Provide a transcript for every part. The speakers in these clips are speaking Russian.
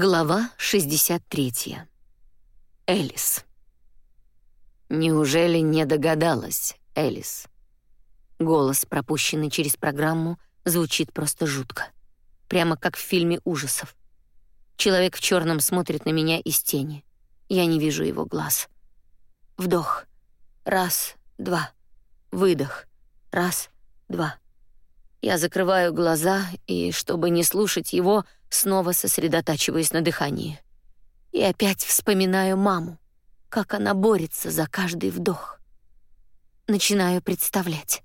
Глава 63. Элис. Неужели не догадалась, Элис? Голос, пропущенный через программу, звучит просто жутко. Прямо как в фильме ужасов. Человек в черном смотрит на меня из тени. Я не вижу его глаз. Вдох. Раз, два. Выдох. Раз, два. Я закрываю глаза и, чтобы не слушать его, снова сосредотачиваюсь на дыхании. И опять вспоминаю маму, как она борется за каждый вдох. Начинаю представлять.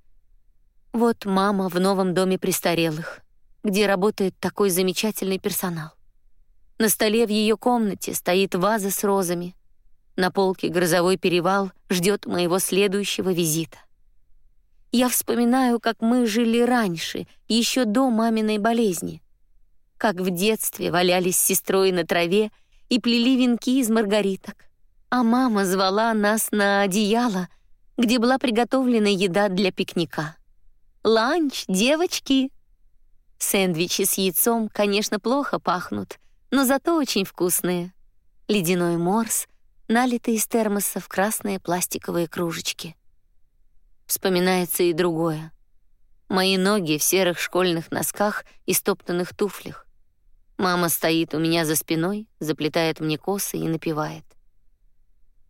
Вот мама в новом доме престарелых, где работает такой замечательный персонал. На столе в ее комнате стоит ваза с розами. На полке грозовой перевал ждет моего следующего визита. Я вспоминаю, как мы жили раньше, еще до маминой болезни как в детстве валялись с сестрой на траве и плели венки из маргариток. А мама звала нас на одеяло, где была приготовлена еда для пикника. «Ланч, девочки!» Сэндвичи с яйцом, конечно, плохо пахнут, но зато очень вкусные. Ледяной морс, налитый из термоса в красные пластиковые кружечки. Вспоминается и другое. Мои ноги в серых школьных носках и стоптанных туфлях. Мама стоит у меня за спиной, заплетает мне косы и напевает.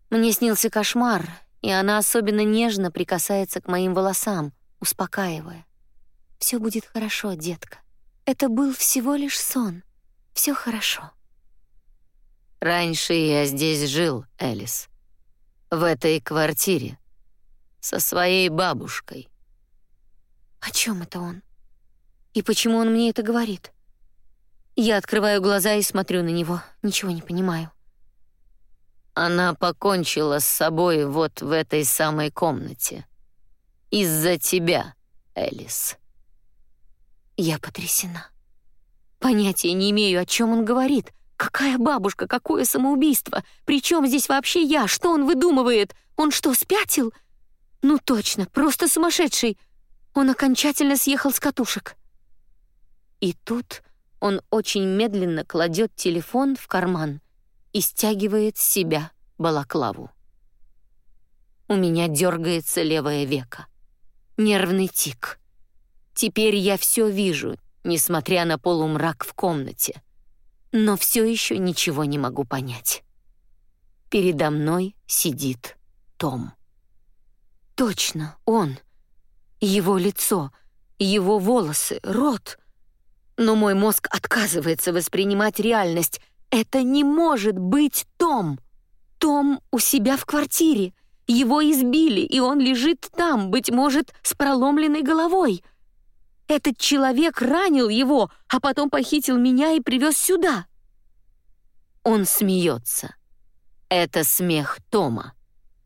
Мне снился кошмар, и она особенно нежно прикасается к моим волосам, успокаивая. Все будет хорошо, детка. Это был всего лишь сон. Все хорошо. Раньше я здесь жил, Элис. В этой квартире. Со своей бабушкой. О чем это он? И почему он мне это говорит? Я открываю глаза и смотрю на него. Ничего не понимаю. Она покончила с собой вот в этой самой комнате. Из-за тебя, Элис. Я потрясена. Понятия не имею, о чем он говорит. Какая бабушка, какое самоубийство? Причем здесь вообще я? Что он выдумывает? Он что, спятил? Ну точно, просто сумасшедший. Он окончательно съехал с катушек. И тут он очень медленно кладет телефон в карман и стягивает с себя балаклаву. У меня дергается левое веко. Нервный тик. Теперь я все вижу, несмотря на полумрак в комнате. Но все еще ничего не могу понять. Передо мной сидит Том. Точно, он. Его лицо, его волосы, рот — но мой мозг отказывается воспринимать реальность. Это не может быть Том. Том у себя в квартире. Его избили, и он лежит там, быть может, с проломленной головой. Этот человек ранил его, а потом похитил меня и привез сюда. Он смеется. Это смех Тома.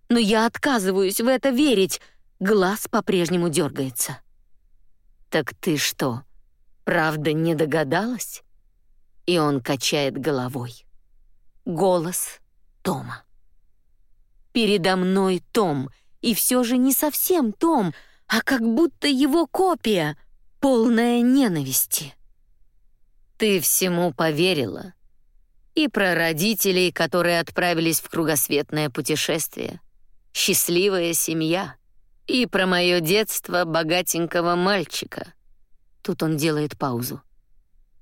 Но я отказываюсь в это верить. Глаз по-прежнему дергается. «Так ты что, Правда, не догадалась? И он качает головой. Голос Тома. Передо мной Том, и все же не совсем Том, а как будто его копия, полная ненависти. Ты всему поверила. И про родителей, которые отправились в кругосветное путешествие. Счастливая семья. И про мое детство богатенького мальчика — Тут он делает паузу.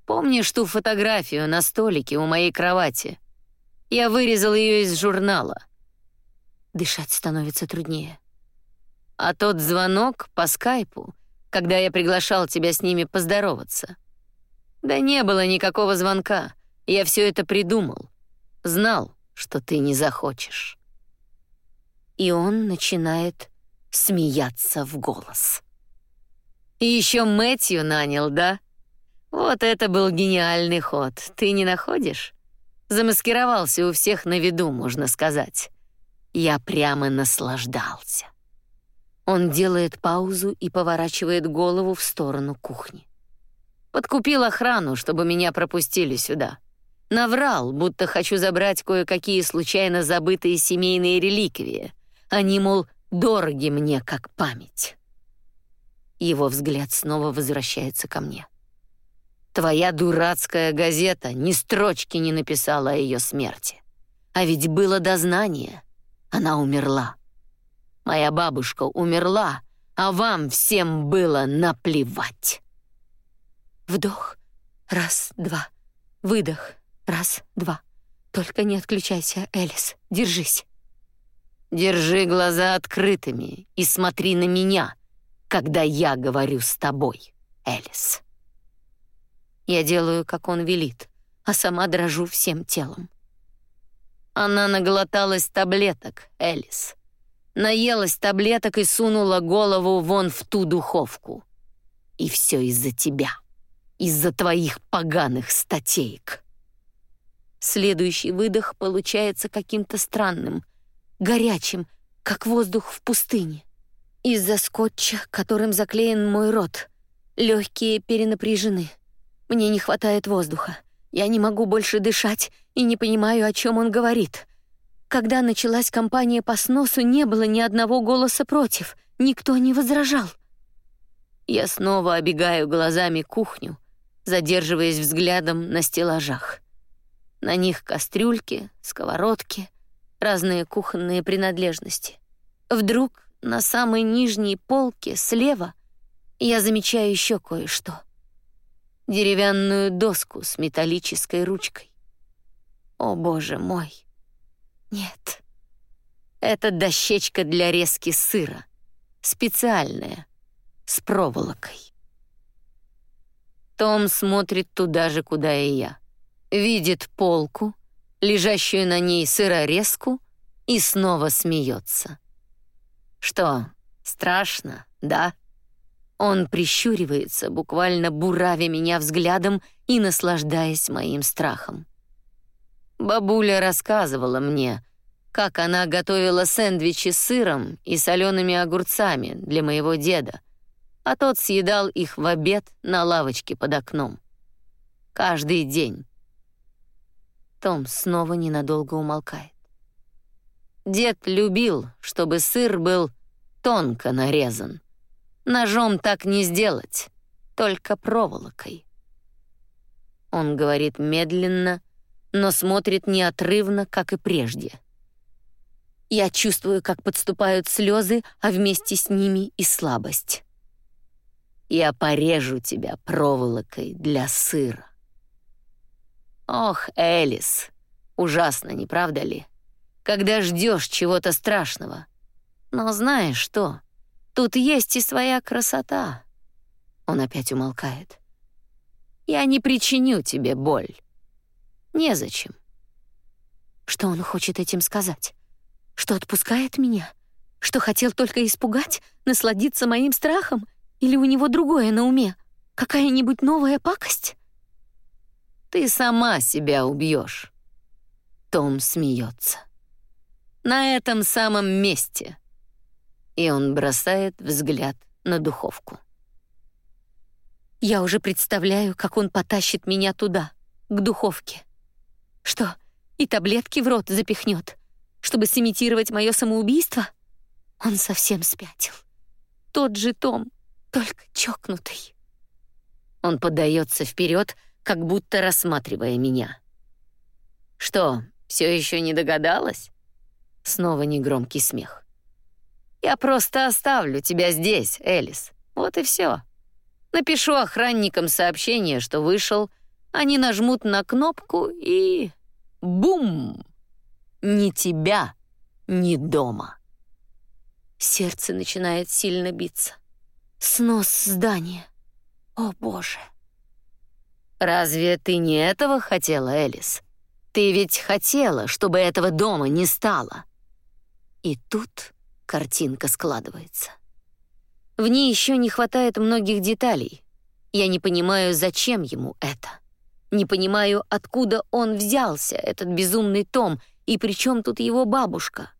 Помнишь ту фотографию на столике у моей кровати? Я вырезал ее из журнала. Дышать становится труднее. А тот звонок по скайпу, когда я приглашал тебя с ними поздороваться. Да не было никакого звонка. Я все это придумал. Знал, что ты не захочешь. И он начинает смеяться в голос. Еще Мэтью нанял, да? Вот это был гениальный ход. Ты не находишь? Замаскировался у всех на виду, можно сказать. Я прямо наслаждался. Он делает паузу и поворачивает голову в сторону кухни. Подкупил охрану, чтобы меня пропустили сюда. Наврал, будто хочу забрать кое-какие случайно забытые семейные реликвии. Они, мол, дороги мне как память. Его взгляд снова возвращается ко мне. Твоя дурацкая газета ни строчки не написала о ее смерти. А ведь было дознание. Она умерла. Моя бабушка умерла, а вам всем было наплевать. Вдох. Раз, два. Выдох. Раз, два. Только не отключайся, Элис. Держись. Держи глаза открытыми и смотри на меня, когда я говорю с тобой, Элис. Я делаю, как он велит, а сама дрожу всем телом. Она наглоталась таблеток, Элис. Наелась таблеток и сунула голову вон в ту духовку. И все из-за тебя. Из-за твоих поганых статейк. Следующий выдох получается каким-то странным, горячим, как воздух в пустыне. Из-за скотча, которым заклеен мой рот, легкие перенапряжены. Мне не хватает воздуха. Я не могу больше дышать и не понимаю, о чем он говорит. Когда началась кампания по сносу, не было ни одного голоса против. Никто не возражал. Я снова обегаю глазами кухню, задерживаясь взглядом на стеллажах. На них кастрюльки, сковородки, разные кухонные принадлежности. Вдруг на самой нижней полке слева я замечаю еще кое-что деревянную доску с металлической ручкой. О, боже мой! Нет. Это дощечка для резки сыра. Специальная, с проволокой. Том смотрит туда же, куда и я. Видит полку, лежащую на ней сырорезку, и снова смеется. Что, страшно, да? Он прищуривается, буквально буравя меня взглядом и наслаждаясь моим страхом. Бабуля рассказывала мне, как она готовила сэндвичи с сыром и солеными огурцами для моего деда, а тот съедал их в обед на лавочке под окном. Каждый день. Том снова ненадолго умолкает. Дед любил, чтобы сыр был тонко нарезан. Ножом так не сделать, только проволокой. Он говорит медленно, но смотрит неотрывно, как и прежде. Я чувствую, как подступают слезы, а вместе с ними и слабость. Я порежу тебя проволокой для сыра. Ох, Элис, ужасно, не правда ли? Когда ждешь чего-то страшного. Но знаешь что? Тут есть и своя красота. Он опять умолкает. Я не причиню тебе боль. Незачем. Что он хочет этим сказать? Что отпускает меня? Что хотел только испугать, насладиться моим страхом? Или у него другое на уме? Какая-нибудь новая пакость? Ты сама себя убьешь. Том смеется. На этом самом месте — и он бросает взгляд на духовку. Я уже представляю, как он потащит меня туда, к духовке. Что, и таблетки в рот запихнет, чтобы сымитировать мое самоубийство? Он совсем спятил. Тот же Том, только чокнутый. Он подается вперед, как будто рассматривая меня. Что, все еще не догадалась? Снова негромкий смех. Я просто оставлю тебя здесь, Элис. Вот и все. Напишу охранникам сообщение, что вышел, они нажмут на кнопку и... Бум! Ни тебя, ни дома. Сердце начинает сильно биться. Снос здания. О, Боже. Разве ты не этого хотела, Элис? Ты ведь хотела, чтобы этого дома не стало. И тут Картинка складывается. В ней еще не хватает многих деталей. Я не понимаю, зачем ему это. Не понимаю, откуда он взялся, этот безумный Том, и при чем тут его бабушка.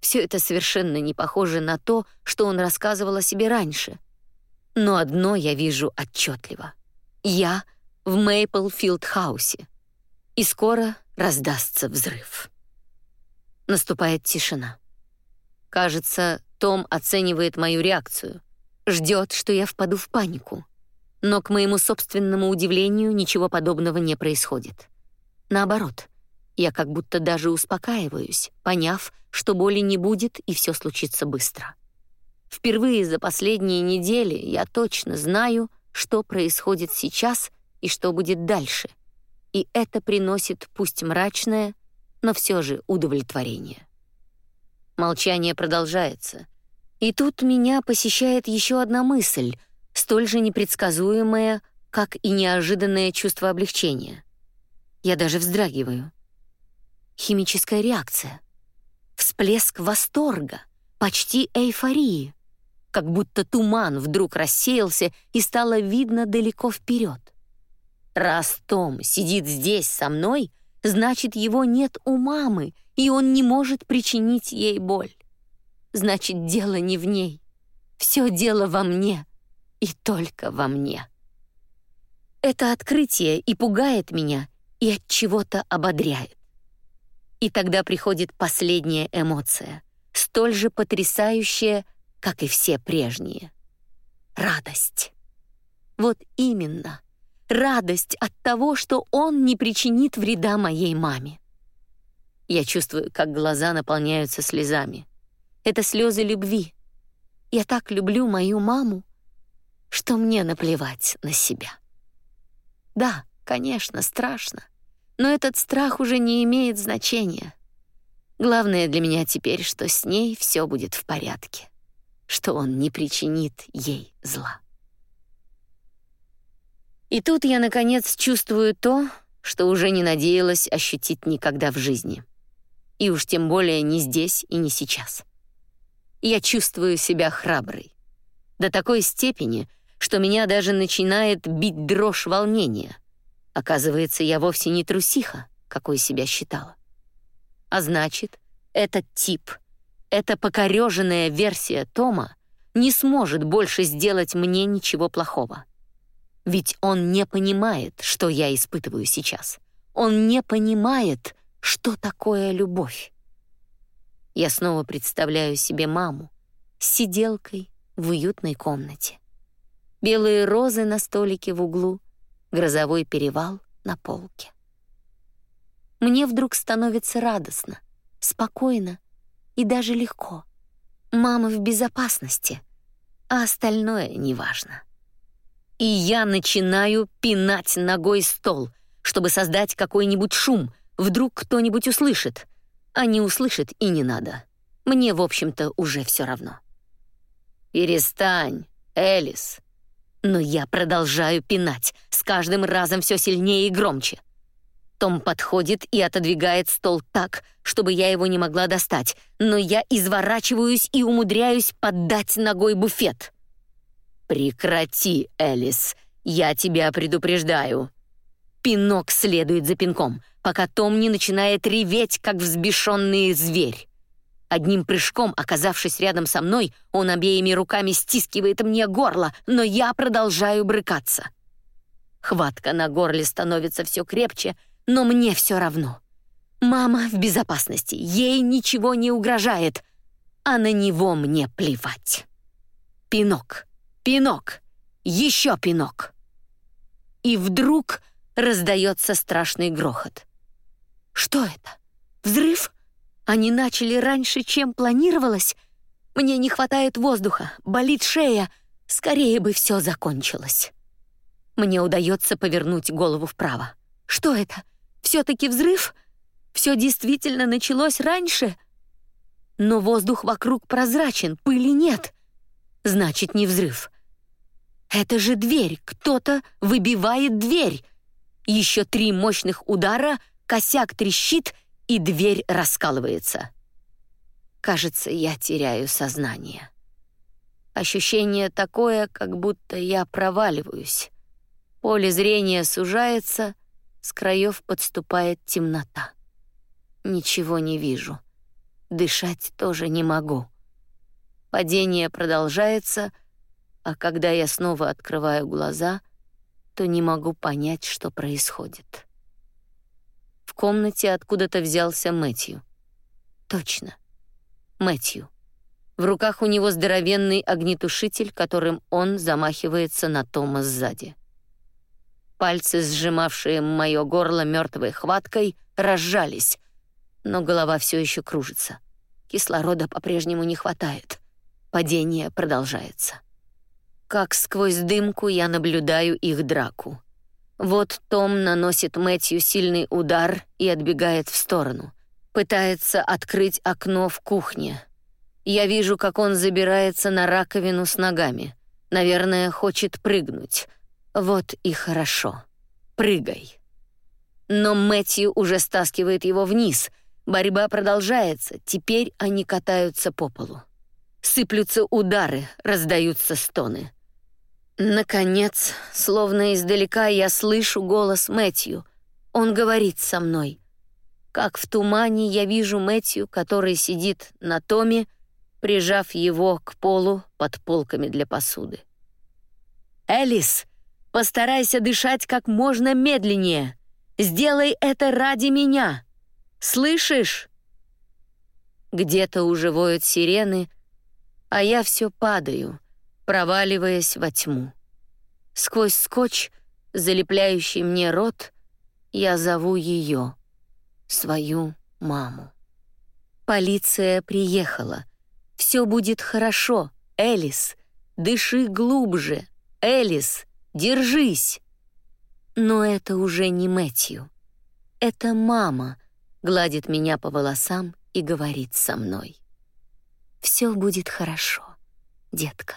Все это совершенно не похоже на то, что он рассказывал о себе раньше. Но одно я вижу отчетливо. Я в Мейплфилд-хаусе. И скоро раздастся взрыв. Наступает тишина. Кажется, Том оценивает мою реакцию, ждет, что я впаду в панику. Но, к моему собственному удивлению, ничего подобного не происходит. Наоборот, я как будто даже успокаиваюсь, поняв, что боли не будет и все случится быстро. Впервые за последние недели я точно знаю, что происходит сейчас и что будет дальше. И это приносит пусть мрачное, но все же удовлетворение. Молчание продолжается. И тут меня посещает еще одна мысль, столь же непредсказуемая, как и неожиданное чувство облегчения. Я даже вздрагиваю. Химическая реакция. Всплеск восторга, почти эйфории. Как будто туман вдруг рассеялся и стало видно далеко вперед. Раз Том сидит здесь со мной, значит, его нет у мамы, и он не может причинить ей боль. Значит, дело не в ней. Все дело во мне и только во мне. Это открытие и пугает меня, и от чего-то ободряет. И тогда приходит последняя эмоция, столь же потрясающая, как и все прежние. Радость. Вот именно. Радость от того, что он не причинит вреда моей маме. Я чувствую, как глаза наполняются слезами. Это слезы любви. Я так люблю мою маму, что мне наплевать на себя. Да, конечно, страшно, но этот страх уже не имеет значения. Главное для меня теперь, что с ней все будет в порядке, что он не причинит ей зла. И тут я, наконец, чувствую то, что уже не надеялась ощутить никогда в жизни. И уж тем более не здесь и не сейчас. Я чувствую себя храброй. До такой степени, что меня даже начинает бить дрожь волнения. Оказывается, я вовсе не трусиха, какой себя считала. А значит, этот тип, эта покореженная версия Тома не сможет больше сделать мне ничего плохого. Ведь он не понимает, что я испытываю сейчас. Он не понимает, что такое любовь. Я снова представляю себе маму с сиделкой в уютной комнате. Белые розы на столике в углу, грозовой перевал на полке. Мне вдруг становится радостно, спокойно и даже легко. Мама в безопасности, а остальное неважно и я начинаю пинать ногой стол, чтобы создать какой-нибудь шум, вдруг кто-нибудь услышит. А не услышит и не надо. Мне, в общем-то, уже все равно. «Перестань, Элис!» Но я продолжаю пинать, с каждым разом все сильнее и громче. Том подходит и отодвигает стол так, чтобы я его не могла достать, но я изворачиваюсь и умудряюсь поддать ногой буфет. «Прекрати, Элис, я тебя предупреждаю». Пинок следует за пинком, пока Том не начинает реветь, как взбешенный зверь. Одним прыжком, оказавшись рядом со мной, он обеими руками стискивает мне горло, но я продолжаю брыкаться. Хватка на горле становится все крепче, но мне все равно. Мама в безопасности, ей ничего не угрожает, а на него мне плевать. Пинок. Пинок! Еще пинок! И вдруг раздается страшный грохот. Что это? Взрыв? Они начали раньше, чем планировалось? Мне не хватает воздуха, болит шея. Скорее бы все закончилось. Мне удается повернуть голову вправо. Что это? Все-таки взрыв? Все действительно началось раньше? Но воздух вокруг прозрачен, пыли нет. Значит, не взрыв. Это же дверь, кто-то выбивает дверь. Еще три мощных удара, косяк трещит, и дверь раскалывается. Кажется, я теряю сознание. Ощущение такое, как будто я проваливаюсь. Поле зрения сужается, с краев подступает темнота. Ничего не вижу. Дышать тоже не могу. Падение продолжается, а когда я снова открываю глаза, то не могу понять, что происходит. В комнате откуда-то взялся Мэтью. Точно, Мэтью. В руках у него здоровенный огнетушитель, которым он замахивается на Тома сзади. Пальцы, сжимавшие мое горло мертвой хваткой, разжались, но голова все еще кружится. Кислорода по-прежнему не хватает. Падение продолжается. Как сквозь дымку я наблюдаю их драку. Вот Том наносит Мэтью сильный удар и отбегает в сторону. Пытается открыть окно в кухне. Я вижу, как он забирается на раковину с ногами. Наверное, хочет прыгнуть. Вот и хорошо. Прыгай. Но Мэтью уже стаскивает его вниз. Борьба продолжается. Теперь они катаются по полу. Сыплются удары, раздаются стоны. Наконец, словно издалека я слышу голос Мэтью. Он говорит со мной. Как в тумане я вижу Мэтью, который сидит на томе, прижав его к полу под полками для посуды. «Элис, постарайся дышать как можно медленнее. Сделай это ради меня. Слышишь?» Где-то уже воют сирены, а я все падаю — проваливаясь во тьму. Сквозь скотч, залепляющий мне рот, я зову ее, свою маму. Полиция приехала. Все будет хорошо, Элис. Дыши глубже. Элис, держись. Но это уже не Мэтью. Это мама гладит меня по волосам и говорит со мной. Все будет хорошо, детка.